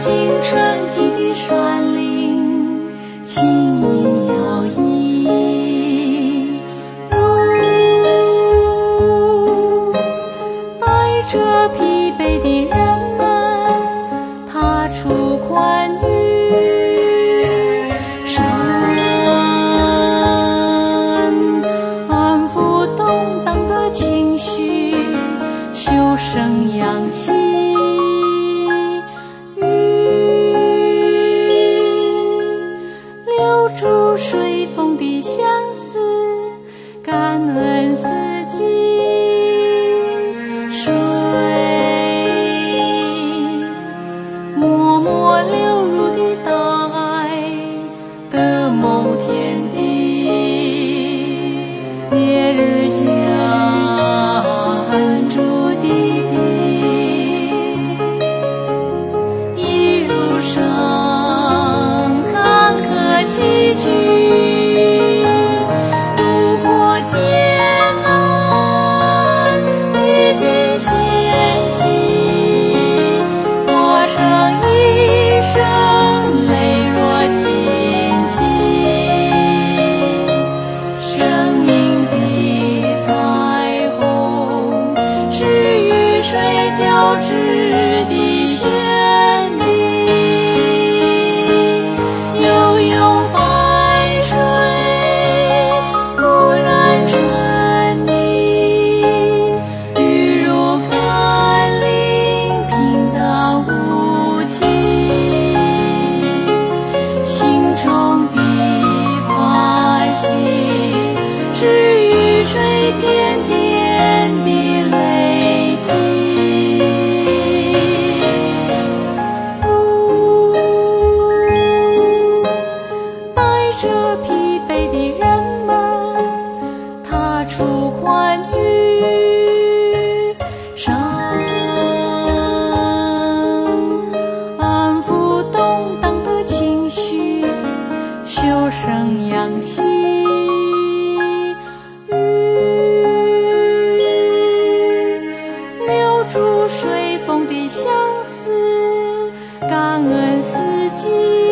走进春季的山林，轻盈摇曳。如带着疲惫的人们踏出宽裕。山安抚动荡的情绪，修身养性。留住水风的相思感恩鸟知北的人们踏出欢愉上安抚动荡的情绪修身养性留住水风的相思感恩四季。